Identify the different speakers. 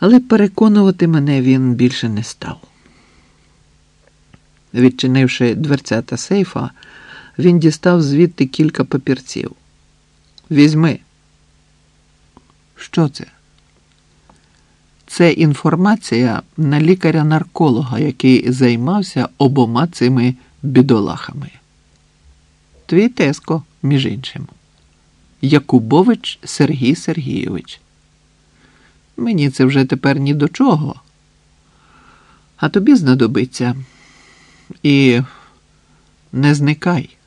Speaker 1: Але переконувати мене він більше не став. Відчинивши дверцята сейфа, він дістав звідти кілька папірців. Візьми. Що це? Це інформація на лікаря-нарколога, який займався обома цими бідолахами. Твій теско, між іншим. Якубович Сергій Сергійович. Мені це вже тепер ні до чого. А тобі знадобиться. І не зникай.